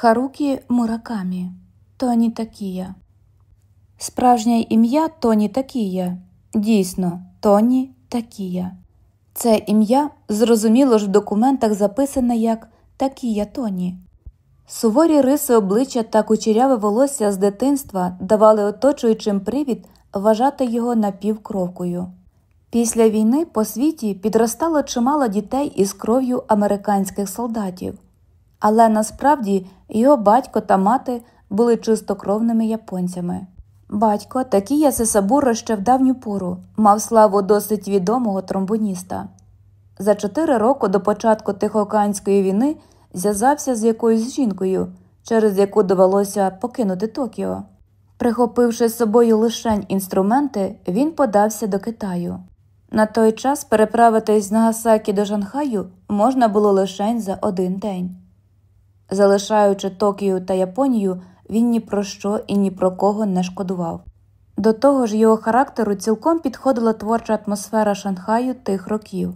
Харукі Муракамі Тоні Такія. Справжнє ім'я Тоні Такія. Дійсно, Тоні Такія. Це ім'я зрозуміло ж в документах записане як Такія Тоні. Суворі риси обличчя та кучеряве волосся з дитинства давали оточуючим привід вважати його напівкровкою. Після війни по світі підростало чимало дітей із кров'ю американських солдатів, але насправді його батько та мати були чистокровними японцями. Батько Такія Сесабуро ще в давню пору мав славу досить відомого тромбоніста. За чотири роки до початку Тихоокеанської війни зв'язався з якоюсь жінкою, через яку довелося покинути Токіо. Прихопивши з собою лишень інструменти, він подався до Китаю. На той час переправитись з Нагасакі до Шанхаю можна було лишень за один день. Залишаючи Токію та Японію, він ні про що і ні про кого не шкодував. До того ж, його характеру цілком підходила творча атмосфера Шанхаю тих років.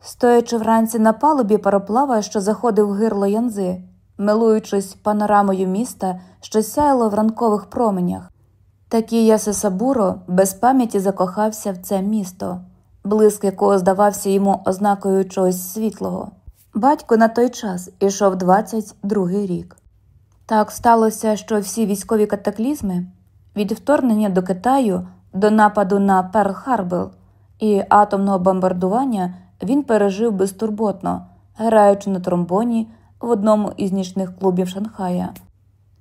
Стоячи вранці на палубі пароплава, що заходив в гирло янзи, милуючись панорамою міста, що сяяло в ранкових променях, такий Ясесабуро без пам'яті закохався в це місто, блиск якого здавався йому ознакою чогось світлого. Батько на той час ішов 22-й рік. Так сталося, що всі військові катаклізми від вторгнення до Китаю до нападу на Перл-Харбор і атомного бомбардування він пережив безтурботно, граючи на тромбоні в одному із нічних клубів Шанхая.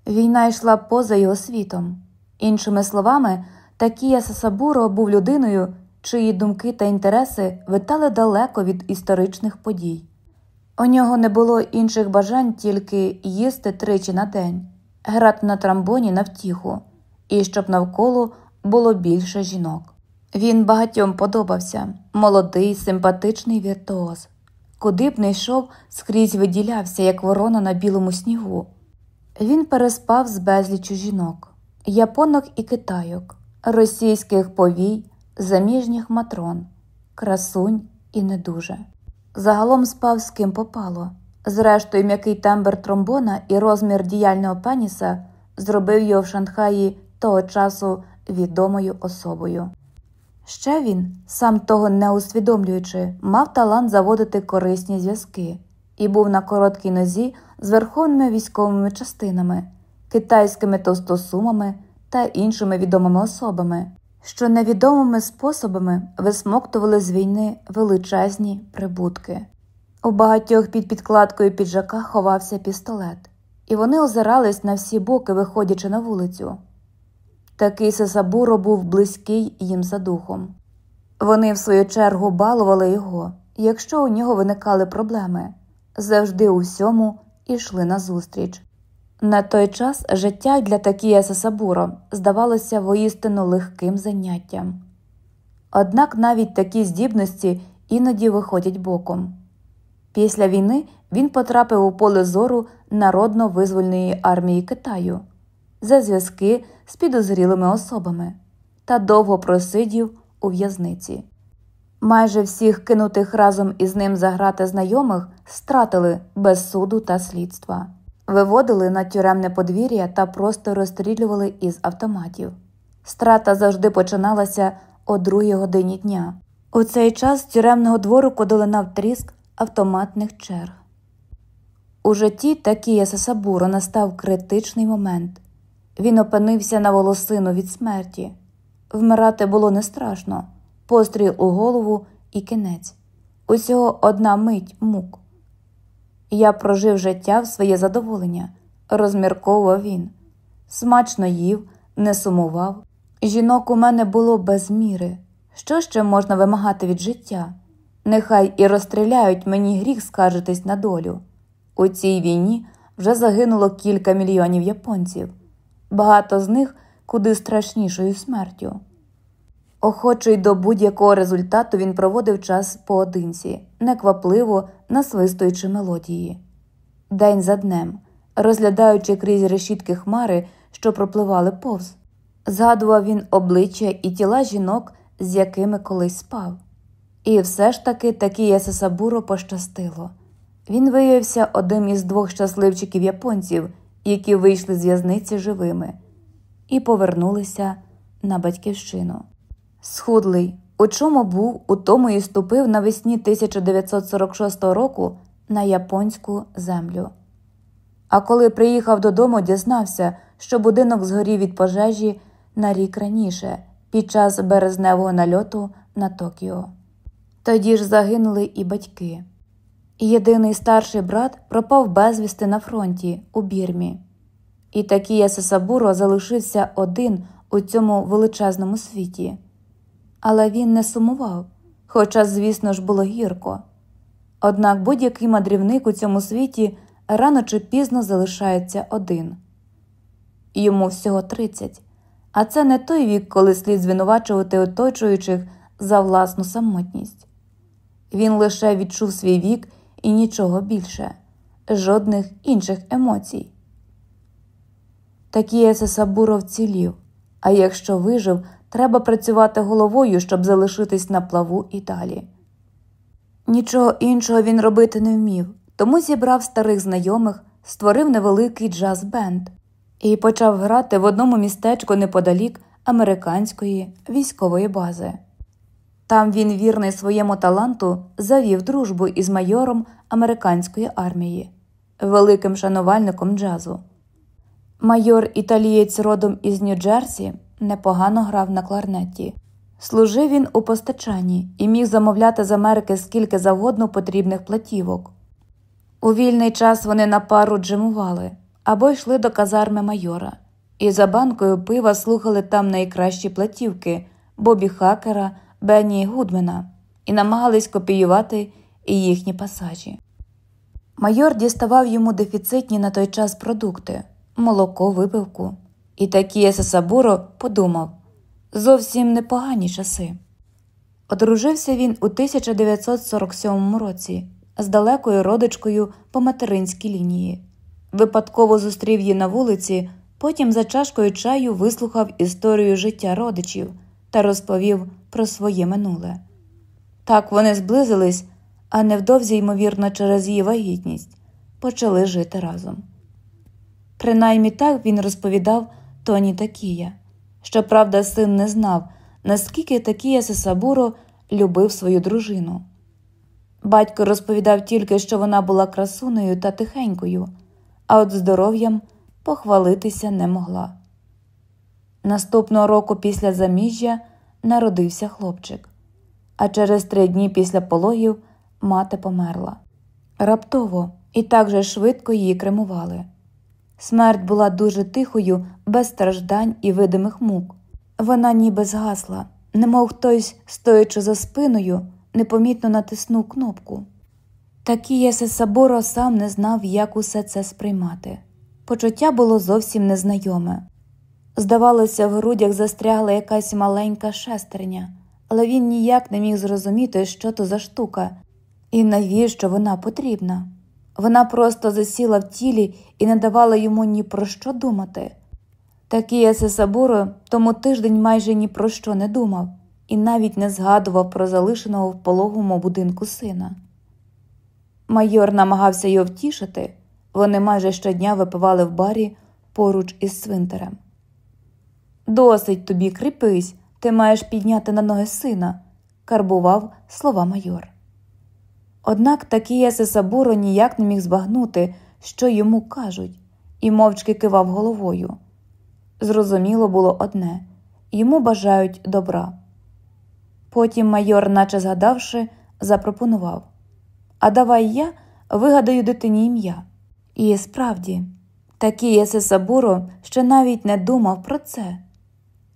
Війна йшла поза його світом. Іншими словами, Такія Сасабуро був людиною, чиї думки та інтереси витали далеко від історичних подій. У нього не було інших бажань тільки їсти тричі на день, грати на трамбоні на втіху, і щоб навколо було більше жінок. Він багатьом подобався молодий, симпатичний віртуоз. Куди б не йшов, скрізь виділявся, як ворона на білому снігу. Він переспав з безлічю жінок, японок і китайок, російських повій, заміжніх матрон, красунь і недуже. Загалом спав з ким попало. Зрештою, м'який тембр тромбона і розмір діяльного пеніса зробив його в Шанхаї того часу відомою особою. Ще він, сам того не усвідомлюючи, мав талант заводити корисні зв'язки і був на короткій нозі з верховними військовими частинами, китайськими товстосумами та іншими відомими особами, що невідомими способами висмоктували з війни величезні прибутки. У багатьох під підкладкою піджака ховався пістолет, і вони озирались на всі боки, виходячи на вулицю. Такий Сесабуро був близький їм за духом. Вони, в свою чергу, балували його, якщо у нього виникали проблеми, завжди у всьому йшли назустріч. На той час життя для Такія Сесабуро здавалося воістину легким заняттям. Однак навіть такі здібності іноді виходять боком. Після війни він потрапив у поле зору народно-визвольної армії Китаю за зв'язки з підозрілими особами та довго просидів у в'язниці. Майже всіх кинутих разом із ним заграти знайомих стратили без суду та слідства, виводили на тюремне подвір'я та просто розстрілювали із автоматів. Страта завжди починалася о другій годині дня. У цей час з тюремного двору долинав тріск автоматних черг. У житті Такія Сасабуро настав критичний момент. Він опинився на волосину від смерті. Вмирати було не страшно постріл у голову і кінець. Усього одна мить мук. Я прожив життя в своє задоволення, розмірковував він. Смачно їв, не сумував. Жінок у мене було без міри. Що ще можна вимагати від життя? Нехай і розстріляють мені гріх скаржитись на долю. У цій війні вже загинуло кілька мільйонів японців багато з них куди страшнішою смертю. Охочий до будь-якого результату він проводив час поодинці, неквапливо насвистуючи мелодії. День за днем, розглядаючи крізь решітки хмари, що пропливали повз, згадував він обличчя і тіла жінок, з якими колись спав. І все ж таки такі Сасабуро пощастило. Він виявився одним із двох щасливчиків японців, які вийшли з в'язниці живими, і повернулися на батьківщину. Схудлий, у чому був, у тому і ступив навесні 1946 року на японську землю. А коли приїхав додому, дізнався, що будинок згорів від пожежі на рік раніше, під час березневого нальоту на Токіо. Тоді ж загинули і батьки. Єдиний старший брат пропав безвісти на фронті у Бірмі, і такий Сесабуро залишився один у цьому величезному світі. Але він не сумував, хоча, звісно ж, було гірко. Однак будь-який мандрівник у цьому світі рано чи пізно залишається один. Йому всього 30, а це не той вік, коли слід звинувачувати оточуючих за власну самотність. Він лише відчув свій вік і нічого більше, жодних інших емоцій. Такія Сасабуро вцілів, а якщо вижив, треба працювати головою, щоб залишитись на плаву і далі. Нічого іншого він робити не вмів, тому зібрав старих знайомих, створив невеликий джаз-бенд і почав грати в одному містечку неподалік американської військової бази. Там він, вірний своєму таланту, завів дружбу із майором американської армії, великим шанувальником джазу. Майор італієць родом із Нью-Джерсі непогано грав на кларнеті. Служив він у постачанні і міг замовляти з Америки скільки завгодно потрібних платівок. У вільний час вони на пару джемували або йшли до казарми майора, і за банкою пива слухали там найкращі платівки Бобі Хакера. Бенні Гудмена і намагались копіювати і їхні пасажі. Майор діставав йому дефіцитні на той час продукти, молоко, випивку, і такий Сасабуро подумав зовсім непогані часи. Одружився він у 1947 році з далекою родичкою по материнській лінії. Випадково зустрів її на вулиці, потім за чашкою чаю вислухав історію життя родичів та розповів про своє минуле. Так вони зблизились, а невдовзі, ймовірно, через її вагітність почали жити разом. Принаймні так він розповідав Тоні Такія. Щоправда, син не знав, наскільки Такія Сесабуро любив свою дружину. Батько розповідав тільки, що вона була красунею та тихенькою, а от здоров'ям похвалитися не могла. Наступного року після заміжжя народився хлопчик, а через три дні після пологів мати померла. Раптово і так же швидко її кремували. Смерть була дуже тихою, без страждань і видимих мук. Вона ніби згасла, немов хтось, стоячи за спиною, непомітно натиснув кнопку. Такіє Саборо сам не знав, як усе це сприймати. Почуття було зовсім незнайоме. Здавалося, в грудях застрягла якась маленька шестерня, але він ніяк не міг зрозуміти, що то за штука, і навіщо вона потрібна. Вона просто засіла в тілі і не давала йому ні про що думати. Такий Сесабуро тому тиждень майже ні про що не думав і навіть не згадував про залишеного в пологому будинку сина. Майор намагався його втішити, вони майже щодня випивали в барі поруч із свинтерем. Досить тобі кріпись, ти маєш підняти на ноги сина, карбував слова майор. Однак такий Сесабуро ніяк не міг збагнути, що йому кажуть, і мовчки кивав головою. Зрозуміло було одне йому бажають добра. Потім майор, наче згадавши, запропонував А давай я вигадаю дитині ім'я. І справді, такий Сесабуро ще навіть не думав про це.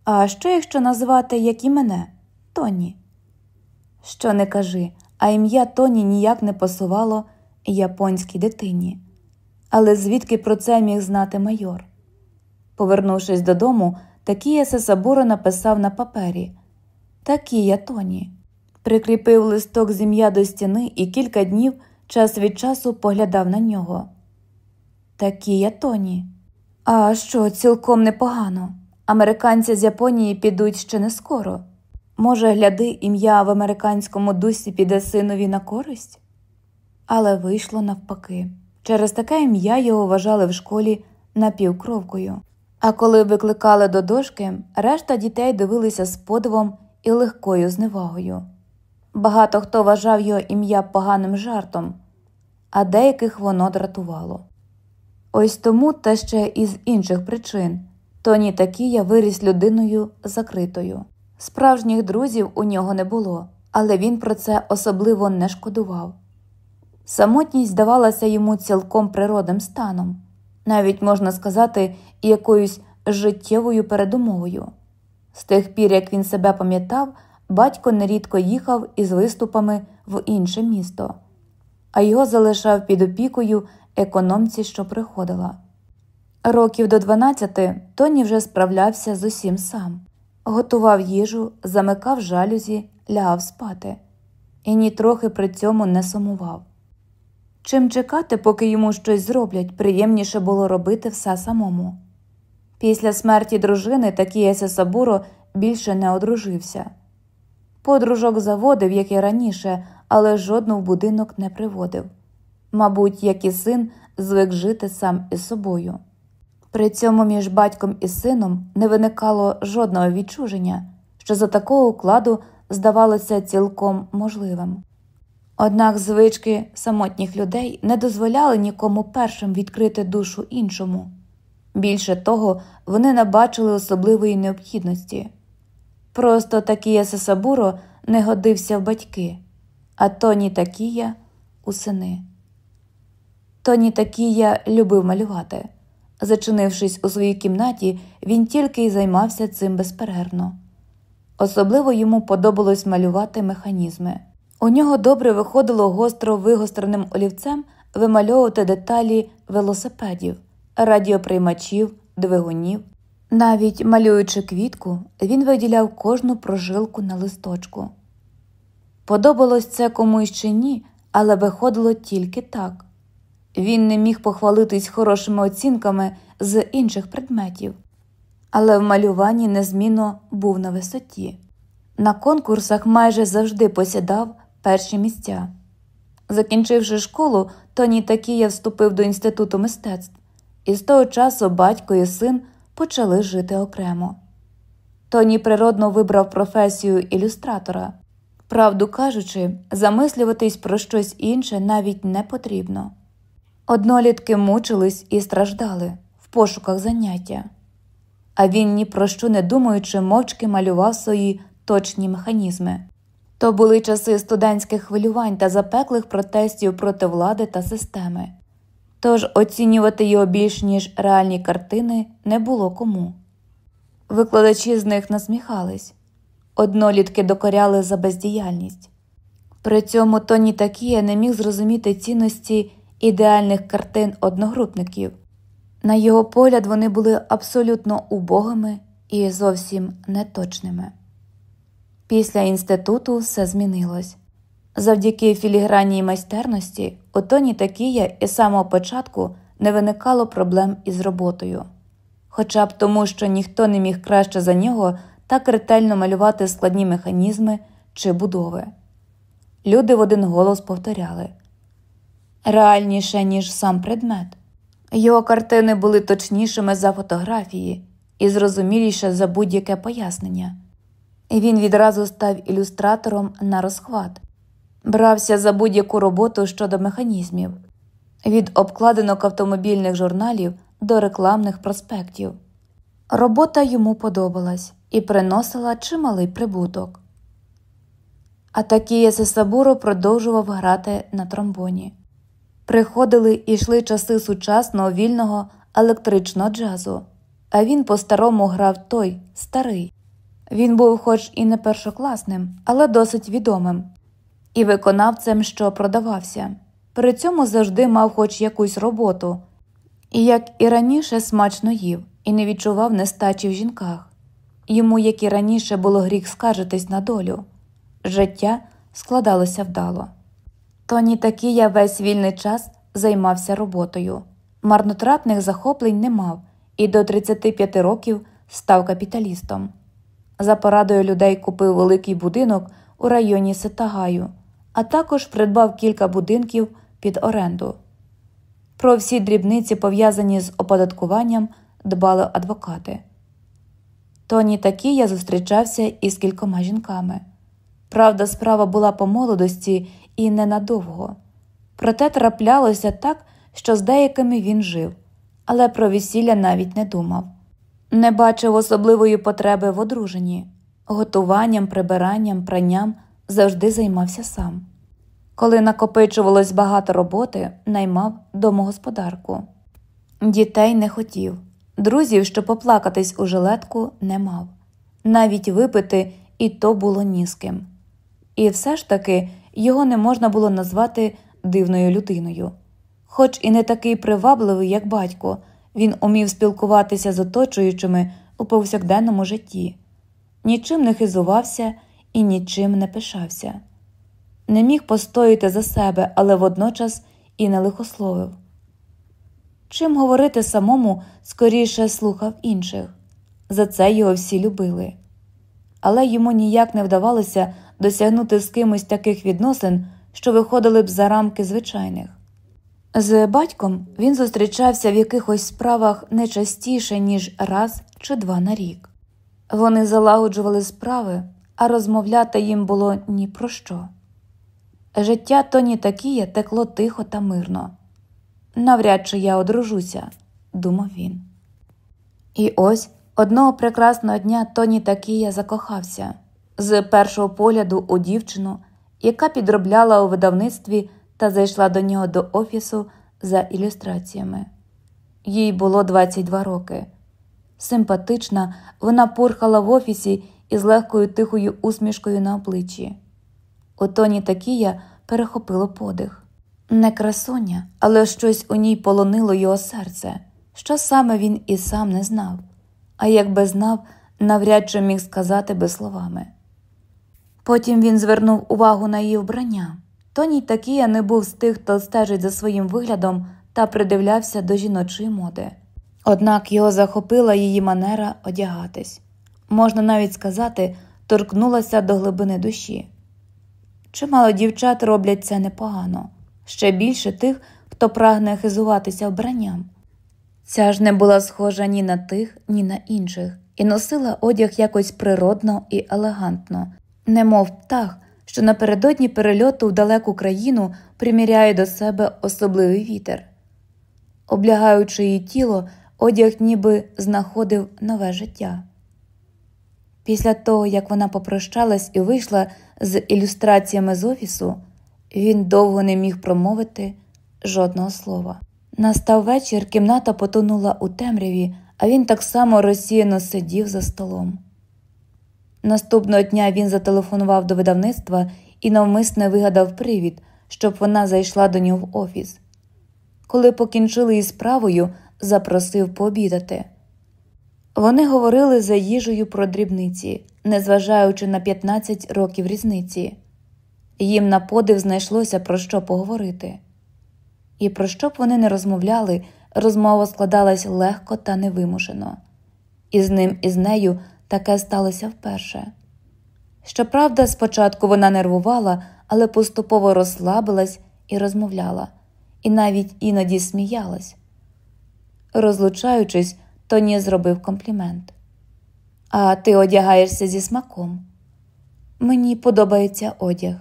А що, якщо назвати, як і мене, Тоні? Що не кажи, а ім'я Тоні ніяк не пасувало японській дитині. Але звідки про це міг знати майор? Повернувшись додому, Такія Сесабуро написав на папері Такія Тоні, прикріпив листок з ім'я до стіни і кілька днів час від часу поглядав на нього. Такія Тоні. А що, цілком непогано. Американці з Японії підуть ще не скоро. Може, гляди, ім'я в американському дусі піде синові на користь? Але вийшло навпаки. Через таке ім'я його вважали в школі напівкровкою. А коли викликали до дошки, решта дітей дивилися з подивом і легкою зневагою. Багато хто вважав його ім'я поганим жартом, а деяких воно дратувало. Ось тому та ще із інших причин Тоні Такія виріс людиною закритою. Справжніх друзів у нього не було, але він про це особливо не шкодував. Самотність здавалася йому цілком природним станом, навіть можна сказати, якоюсь життєвою передумовою. З тих пір, як він себе пам'ятав, батько нерідко їхав із виступами в інше місто, а його залишав під опікою економці, що приходила. Років до 12 Тоні вже справлявся з усім сам, готував їжу, замикав жалюзі, лягав спати і нітрохи при цьому не сумував. Чим чекати, поки йому щось зроблять, приємніше було робити все самому. Після смерті дружини Такія Сабуро більше не одружився. Подружок заводив, як і раніше, але жодну в будинок не приводив. Мабуть, як і син звик жити сам із собою. При цьому між батьком і сином не виникало жодного відчуження, що за такого укладу здавалося цілком можливим. Однак звички самотніх людей не дозволяли нікому першим відкрити душу іншому. Більше того, вони не бачили особливої необхідності. Просто Такія Сесабуро не годився в батьки, а Тоні Такія у сини. Тоні Такія любив малювати. Зачинившись у своїй кімнаті, він тільки й займався цим безперервно. Особливо йому подобалось малювати механізми. У нього добре виходило гостро вигостреним олівцем вимальовувати деталі велосипедів, радіоприймачів, двигунів. Навіть малюючи квітку, він виділяв кожну прожилку на листочку. Подобалось це комусь чи ні, але виходило тільки так. Він не міг похвалитись хорошими оцінками з інших предметів, але в малюванні незмінно був на висоті. На конкурсах майже завжди посідав перші місця. Закінчивши школу, Тоні Такія вступив до інституту мистецтв, і з того часу батько і син почали жити окремо. Тоні природно вибрав професію ілюстратора. Правду кажучи, замислюватись про щось інше навіть не потрібно. Однолітки мучились і страждали в пошуках заняття, а він ні про що не думаючи, мовчки малював свої точні механізми. То були часи студентських хвилювань та запеклих протестів проти влади та системи, тож оцінювати його більш ніж реальні картини не було кому. Викладачі з них насміхались, однолітки докоряли за бездіяльність. При цьому Тоні Такія не міг зрозуміти цінності ідеальних картин одногрупників. На його погляд, вони були абсолютно убогими і зовсім неточними. Після інституту все змінилось. Завдяки філігранній майстерності у Тоні Такія із самого початку не виникало проблем із роботою, хоча б тому, що ніхто не міг краще за нього так ретельно малювати складні механізми чи будови. Люди в один голос повторяли реальніше, ніж сам предмет. Його картини були точнішими за фотографії і зрозуміліше за будь-яке пояснення. І Він відразу став ілюстратором на розхват, брався за будь-яку роботу щодо механізмів, від обкладинок автомобільних журналів до рекламних проспектів. Робота йому подобалась і приносила чималий прибуток. А Сесабуро продовжував грати на тромбоні. Приходили і йшли часи сучасного вільного електричного джазу, а він по-старому грав той старий. Він був, хоч і не першокласним, але досить відомим, і виконавцем, що продавався. При цьому завжди мав хоч якусь роботу, і, як і раніше, смачно їв і не відчував нестачі в жінках. Йому, як і раніше, було гріх скаржитись на долю. Життя складалося вдало. Тоні Такія весь вільний час займався роботою. Марнотратних захоплень не мав і до 35 років став капіталістом. За порадою людей купив великий будинок у районі Сетагаю, а також придбав кілька будинків під оренду. Про всі дрібниці, пов'язані з оподаткуванням, дбали адвокати. Тоні такі я зустрічався із кількома жінками. Правда, справа була по молодості і ненадовго. Проте траплялося так, що з деякими він жив, але про весілля навіть не думав. Не бачив особливої потреби в одруженні, готуванням, прибиранням, пранням завжди займався сам. Коли накопичувалось багато роботи, наймав домогосподарку. Дітей не хотів, друзів, щоб поплакатись у жилетку, не мав, навіть випити і то було ні з ким. І все ж таки його не можна було назвати дивною людиною. Хоч і не такий привабливий, як батько, він умів спілкуватися з оточуючими у повсякденному житті, нічим не хизувався і нічим не пишався, не міг постояти за себе, але водночас і не лихословив. Чим говорити самому, скоріше слухав інших, за це його всі любили, але йому ніяк не вдавалося досягнути з кимось таких відносин, що виходили б за рамки звичайних. З батьком він зустрічався в якихось справах не частіше, ніж раз чи два на рік. Вони залагоджували справи, а розмовляти їм було ні про що. Життя Тоні Такія текло тихо та мирно. Навряд чи я одружуся, думав він. І ось одного прекрасного дня Тоні Такія закохався з першого погляду у дівчину, яка підробляла у видавництві та зайшла до нього до офісу за ілюстраціями. Їй було 22 роки. Симпатична, вона пурхала в офісі із легкою тихою усмішкою на обличчі. У тоні Такія перехопило подих. Не красуня, але щось у ній полонило його серце, що саме він і сам не знав, а якби знав, навряд чи міг сказати би словами. Потім він звернув увагу на її вбрання. Тоній Такія не був з тих, хто стежить за своїм виглядом та придивлявся до жіночої моди. Однак його захопила її манера одягатись, можна навіть сказати, торкнулася до глибини душі. Чимало дівчат роблять це непогано, ще більше тих, хто прагне хизуватися вбранням. Ця ж не була схожа ні на тих, ні на інших, і носила одяг якось природно і елегантно, немов птах, що напередодні перельоту в далеку країну приміряє до себе особливий вітер. Облягаючи її тіло, одяг ніби знаходив нове життя. Після того, як вона попрощалась і вийшла з ілюстраціями з офісу, він довго не міг промовити жодного слова. Настав вечір, кімната потонула у темряві, а він так само розсіяно сидів за столом. Наступного дня він зателефонував до видавництва і навмисне вигадав привід, щоб вона зайшла до нього в офіс. Коли покінчили із справою, запросив пообідати. Вони говорили за їжею про дрібниці, незважаючи на 15 років різниці. Їм на подив знайшлося про що поговорити. І про що б вони не розмовляли, розмова складалась легко та невимушено, і з ним і з нею таке сталося вперше. Щоправда, спочатку вона нервувала, але поступово розслабилась і розмовляла, і навіть іноді сміялась. Розлучаючись, Тоні зробив комплімент. А ти одягаєшся зі смаком. Мені подобається одяг,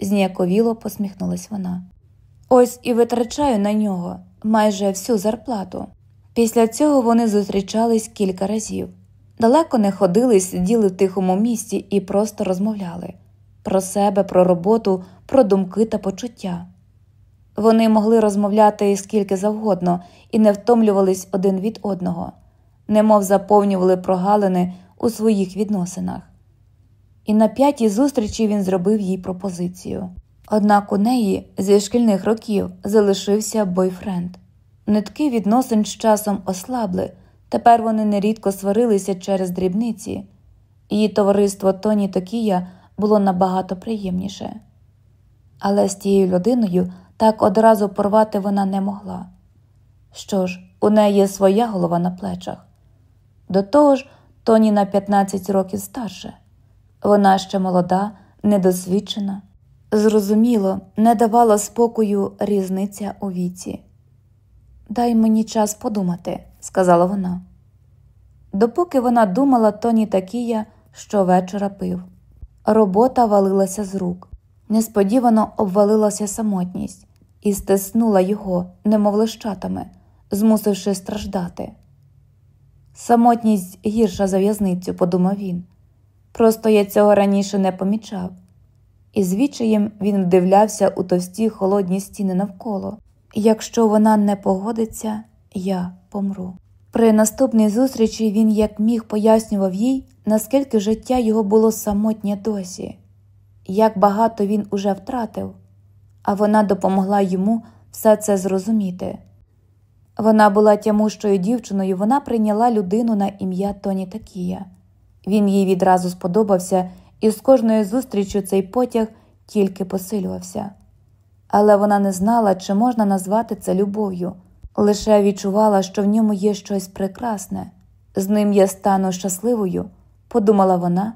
зніяковіло посміхнулась вона. Ось і витрачаю на нього майже всю зарплату. Після цього вони зустрічались кілька разів. Далеко не ходили, сиділи в тихому місці і просто розмовляли про себе, про роботу, про думки та почуття. Вони могли розмовляти скільки завгодно і не втомлювались один від одного, немов заповнювали прогалини у своїх відносинах. І на п'ятій зустрічі він зробив їй пропозицію. Однак у неї зі шкільних років залишився бойфренд. Нитки відносин з часом ослабли. Тепер вони нерідко сварилися через дрібниці, її товариство Тоні Токія було набагато приємніше. Але з тією людиною так одразу порвати вона не могла. Що ж, у неї є своя голова на плечах. До того ж, Тоні на 15 років старше. Вона ще молода, недосвідчена. Зрозуміло, не давала спокою різниця у віці. дай мені час подумати, сказала вона. Допоки вона думала, Тоні Такія щовечора пив. Робота валилася з рук. Несподівано обвалилася самотність і стиснула його, немов лищатами, змусивши страждати. Самотність гірша за в'язницю, подумав він. Просто я цього раніше не помічав, і звідчаєм він вдивлявся у товсті холодні стіни навколо. Якщо вона не погодиться, я помру. При наступній зустрічі він як міг пояснював їй, наскільки життя його було самотнє досі, як багато він уже втратив, а вона допомогла йому все це зрозуміти. Вона була тямущою дівчиною, вона прийняла людину на ім'я Тоні Такія. Він їй відразу сподобався, і з кожною зустрічю цей потяг тільки посилювався. Але вона не знала, чи можна назвати це любов'ю, лише відчувала, що в ньому є щось прекрасне. З ним я стану щасливою, подумала вона,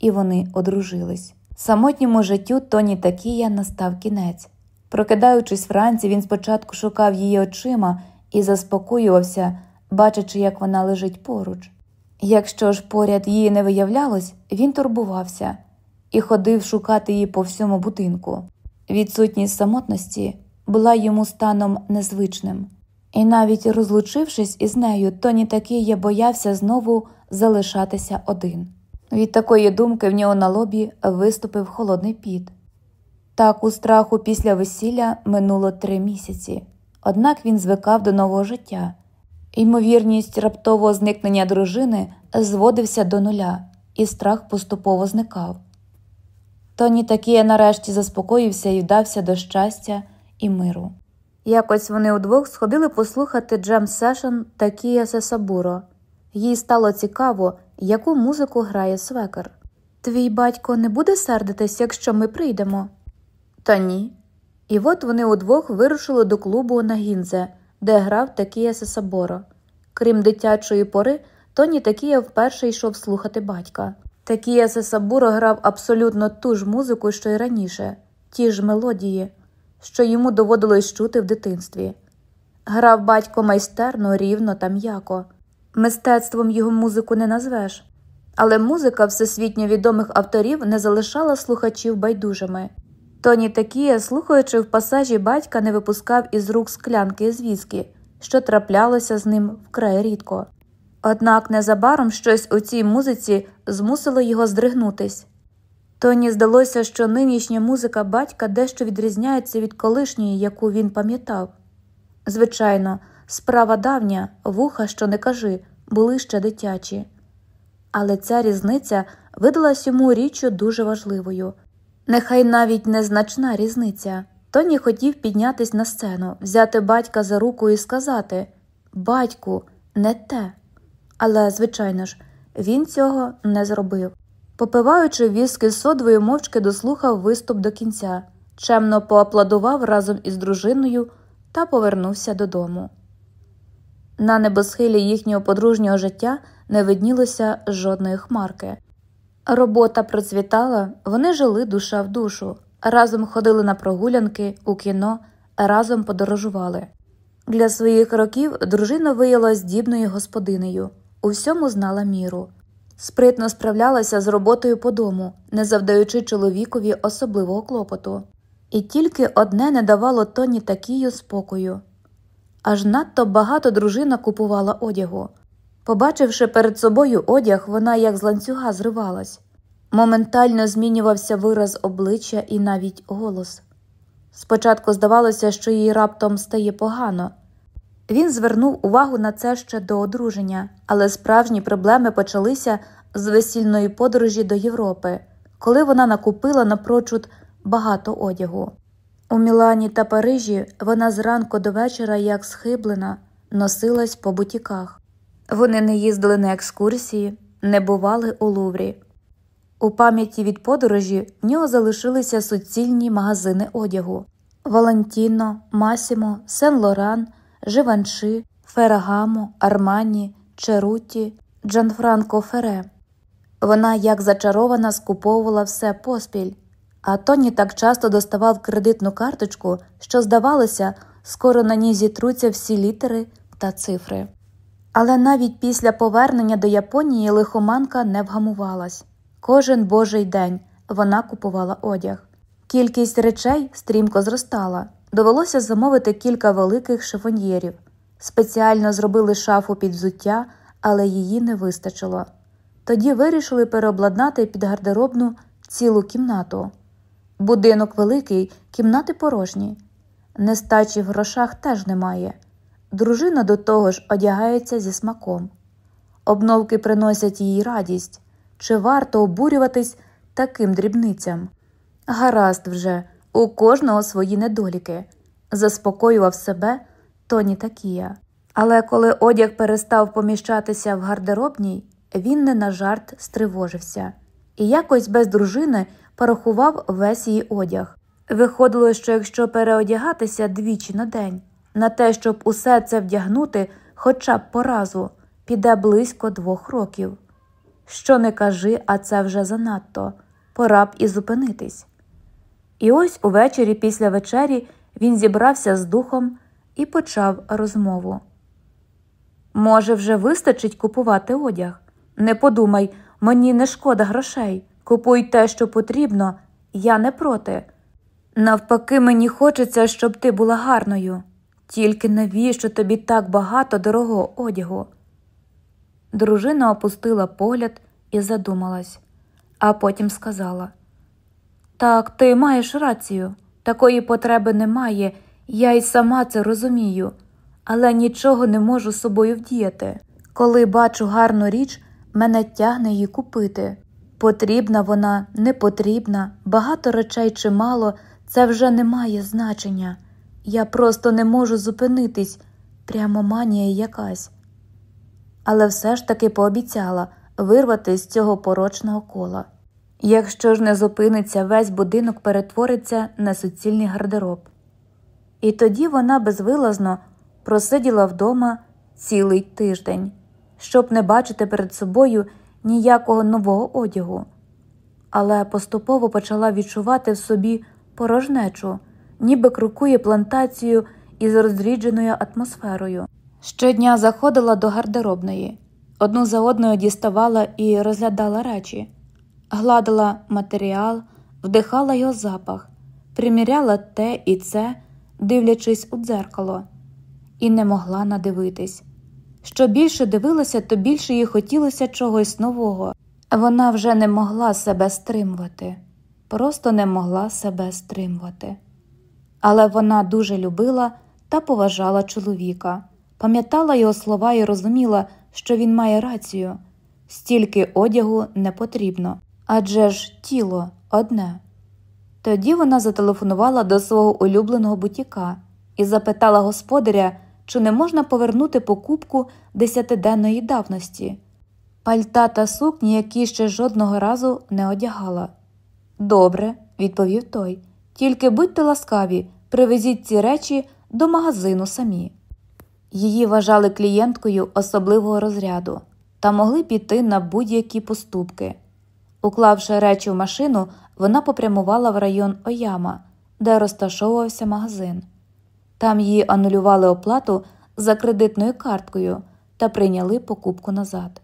і вони одружились. Самотньому життю Тоні Такія настав кінець. Прокидаючись вранці, він спочатку шукав її очима і заспокоювався, бачачи, як вона лежить поруч. Якщо ж поряд її не виявлялось, він турбувався і ходив шукати її по всьому будинку. Відсутність самотності була йому станом незвичним, і навіть розлучившись із нею, Тоні такий боявся знову залишатися один. Від такої думки в нього на лобі виступив холодний піт. Так у страху після весілля минуло три місяці, однак він звикав до нового життя. Ймовірність раптового зникнення дружини зводився до нуля, і страх поступово зникав. Тоні такі нарешті заспокоївся і вдався до щастя і миру. Якось вони удвох сходили послухати джем сешн Такія Сесабуро. Їй стало цікаво, яку музику грає свекер. Твій батько не буде сердитись, якщо ми прийдемо? Та ні. І от вони удвох вирушили до клубу на гінзе, де грав Такія Сесаборо. Крім дитячої пори, Тоні Такія вперше йшов слухати батька. Такія Сесабуро грав абсолютно ту ж музику, що й раніше, ті ж мелодії, що йому доводилось чути в дитинстві. Грав батько майстерно, рівно та м'яко. Мистецтвом його музику не назвеш, але музика всесвітньо відомих авторів не залишала слухачів байдужими. Тоні Такія, слухаючи в пасажі батька, не випускав із рук склянки з віскі, що траплялося з ним вкрай рідко. Однак незабаром щось у цій музиці змусило його здригнутись. Тоні здалося, що нинішня музика батька дещо відрізняється від колишньої, яку він пам'ятав. Звичайно, справа давня, вуха, що не кажи, були ще дитячі. Але ця різниця видалась йому річчю дуже важливою. Нехай навіть незначна різниця. Тоні хотів піднятись на сцену, взяти батька за руку і сказати Батьку, не те. Але, звичайно ж, він цього не зробив. Попиваючи віски з содвою, мовчки дослухав виступ до кінця, чемно поаплодував разом із дружиною та повернувся додому. На небосхилі їхнього подружнього життя не виднілося жодної хмарки. Робота процвітала, вони жили душа в душу, разом ходили на прогулянки, у кіно, разом подорожували. Для своїх років дружина виявилася здібною господинею, у всьому знала міру, спритно справлялася з роботою по дому, не завдаючи чоловікові особливого клопоту, і тільки одне не давало тоні такію спокою. Аж надто багато дружина купувала одягу. Побачивши перед собою одяг, вона як з ланцюга зривалась. Моментально змінювався вираз обличчя і навіть голос. Спочатку здавалося, що їй раптом стає погано. Він звернув увагу на це ще до одруження, але справжні проблеми почалися з весільної подорожі до Європи, коли вона накупила напрочуд багато одягу. У Мілані та Парижі вона зранку до вечора, як схиблена, носилась по бутіках. Вони не їздили на екскурсії, не бували у Луврі. У пам'яті від подорожі в нього залишилися суцільні магазини одягу Валентіно, Масімо, Сен Лоран, Живанши, Ферагамо, Армані, Черуті, Джанфранко Фере. Вона, як зачарована, скуповувала все поспіль, а Тоні так часто доставав кредитну карточку, що здавалося, скоро на ній зітруться всі літери та цифри. Але навіть після повернення до Японії лихоманка не вгамувалась. Кожен божий день вона купувала одяг. Кількість речей стрімко зростала. Довелося замовити кілька великих шифоньєрів. Спеціально зробили шафу під взуття, але її не вистачило. Тоді вирішили переобладнати під гардеробну цілу кімнату. Будинок великий, кімнати порожні. Нестачі в грошах теж немає. Дружина до того ж одягається зі смаком. Обновки приносять їй радість. Чи варто обурюватись таким дрібницям? Гаразд вже, у кожного свої недоліки, заспокоював себе Тоні Такія. Але коли одяг перестав поміщатися в гардеробній, він не на жарт стривожився і якось без дружини порахував весь її одяг. Виходило, що якщо переодягатися двічі на день, на те, щоб усе це вдягнути хоча б по разу, піде близько двох років. Що не кажи, а це вже занадто, пора б і зупинитись. І ось увечері після вечері він зібрався з духом і почав розмову. Може, вже вистачить купувати одяг? Не подумай, мені не шкода грошей. Купуй те, що потрібно, я не проти. Навпаки, мені хочеться, щоб ти була гарною. Тільки навіщо тобі так багато дорогого одягу? Дружина опустила погляд і задумалась, а потім сказала: Так, ти маєш рацію, такої потреби немає, я й сама це розумію, але нічого не можу з собою вдіяти. Коли бачу гарну річ, мене тягне її купити. Потрібна вона, не потрібна, багато речей чи мало, це вже не має значення. Я просто не можу зупинитись, прямо манія якась. Але все ж таки пообіцяла вирвати з цього порочного кола. Якщо ж не зупиниться, весь будинок перетвориться на суцільний гардероб. І тоді вона безвилазно просиділа вдома цілий тиждень, щоб не бачити перед собою ніякого нового одягу, але поступово почала відчувати в собі порожнечу, ніби крокує плантацію із розрідженою атмосферою. Щодня заходила до гардеробної, одну за одною діставала і розглядала речі, гладила матеріал, вдихала його запах, приміряла те і це, дивлячись у дзеркало, і не могла надивитись. Що більше дивилася, то більше їй хотілося чогось нового. Вона вже не могла себе стримувати, просто не могла себе стримувати. Але вона дуже любила та поважала чоловіка, пам'ятала його слова і розуміла, що він має рацію стільки одягу не потрібно адже ж тіло одне. Тоді вона зателефонувала до свого улюбленого бутіка і запитала господаря чи не можна повернути покупку десятиденної давності, пальта та сукні, які ще жодного разу не одягала. Добре, відповів той, тільки будьте ласкаві, привезіть ці речі до магазину самі. Її вважали клієнткою особливого розряду та могли піти на будь-які поступки. Уклавши речі в машину, вона попрямувала в район Ояма, де розташовувався магазин. Там її анулювали оплату за кредитною карткою та прийняли покупку назад.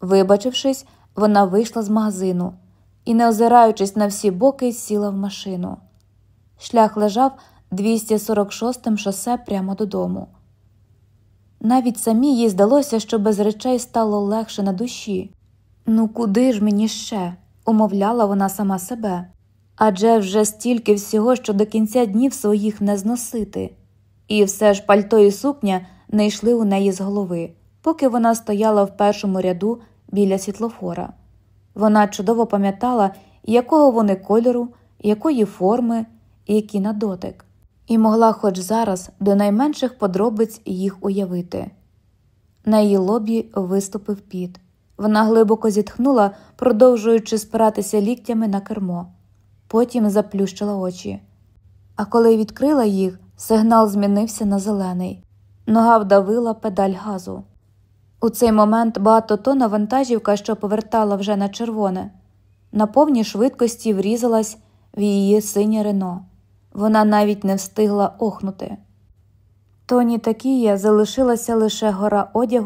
Вибачившись, вона вийшла з магазину і, не озираючись на всі боки, сіла в машину. Шлях лежав 246-м шосе прямо додому. Навіть самі їй здалося, що без речей стало легше на душі. Ну, куди ж мені ще? умовляла вона сама себе адже вже стільки всього, що до кінця днів своїх не зносити, і все ж пальто і сукня не йшли у неї з голови, поки вона стояла в першому ряду біля світлофора. Вона чудово пам'ятала, якого вони кольору, якої форми, які на дотик, і могла хоч зараз до найменших подробиць їх уявити. На її лобі виступив піт. Вона глибоко зітхнула, продовжуючи спиратися ліктями на кермо потім заплющила очі. А коли відкрила їх, сигнал змінився на зелений. Нога вдавила педаль газу. У цей момент багатотонна вантажівка, що повертала вже на червоне, на повній швидкості врізалась в її синє Рено. Вона навіть не встигла охнути. Тоні Такія залишилася лише гора одягу